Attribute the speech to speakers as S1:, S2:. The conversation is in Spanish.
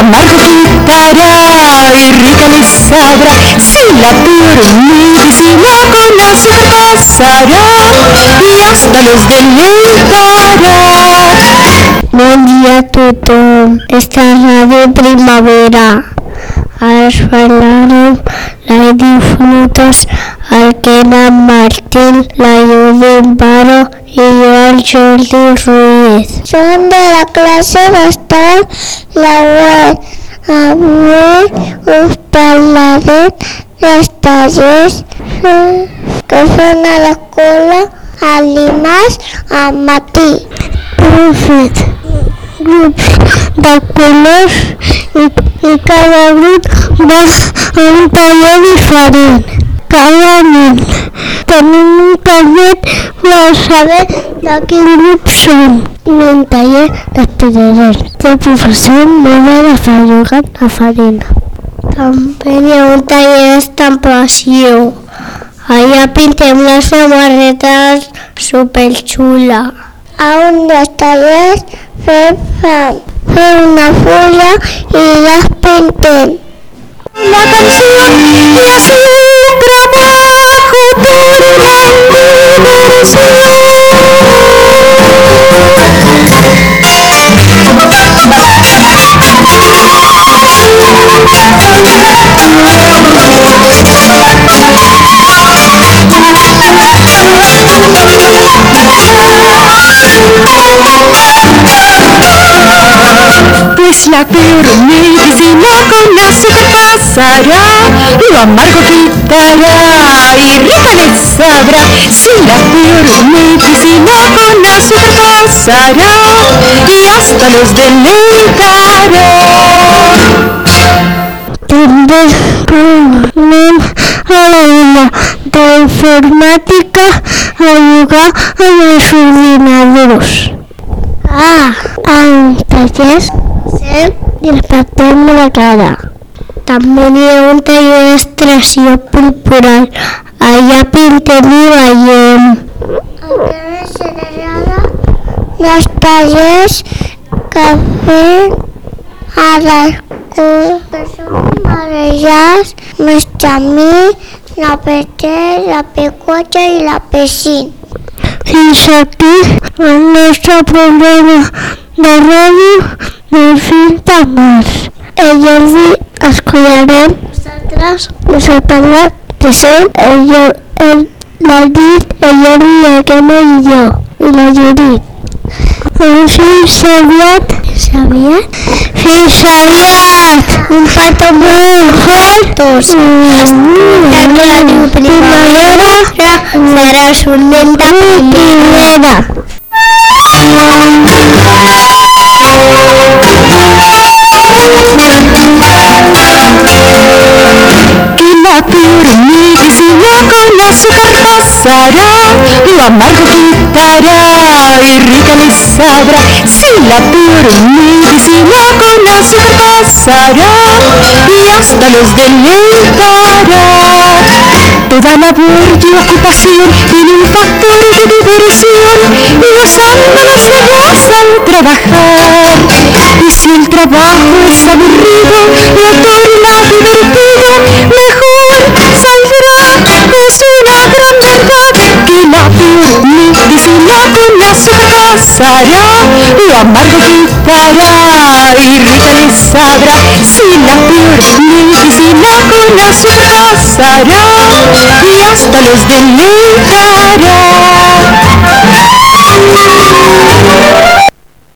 S1: quitará y rica les sabrá. Si la peor medicina con azúcar pasará y hasta los deleitará.
S2: Buen día tothom. Esta radio primavera. Ara us parlarem l'Edi Kena Martín, la Judit Baro i jo, el Jordi Ruiz. Som de la classe d'estat laboral. Avui us parlarem dels tallers que fan a l'escola el dimarts al matí. Fet grups de colors i, i cada grup va a un taller diferent. Cada nen tenim un de quin grup som. I un taller d'estudiants. El professor m'ha de fer jugar la farina. També hi ha un taller d'estampació. Allà pintem les samarretes superxula. A un dels tallers fem, fem, una fulla i les pintem. La canción
S1: Pues la peor medicina con azúcar pasará, lo amargo quitará y rica les sabrá. Si la peor medicina con azúcar pasará y hasta los deleitará.
S2: També anem a l'aula d'informàtica a jugar amb fem i respectem la cara. També hi ha un taller d'extracció corporal. Allà pintem i veiem. Encara s'agrada dels tallers que fem a marejats, més camí, la P3, la P4 i la P5. fins aquí el nostre programa de ràdio de Cinta Mas. El Jordi es cuidarem nosaltres, us he parlat que som el Jordi, el, dit, el Jordi, el Gemma i jo, i la Judit. Fins aviat. Fins aviat. Fins aviat. Un fato molt fort. Fins aviat. Fins aviat. Sornenta primera.
S1: que la peor medicina con azúcar pasará, lo amargo quitará y rica les sabrá. Si la peor medicina con azúcar pasará y hasta los deleitará. Toda labor y ocupación tiene un factor de diversión y gozándonos de voz al trabajar. Y si el trabajo es aburrido y a torna divertido, mejor saldrá. Una gran verdad que la peor medicina con azúcar pasará, lo amargo quitará y rica les sabrá. Si la peor medicina con azúcar pasará hasta los del lugar.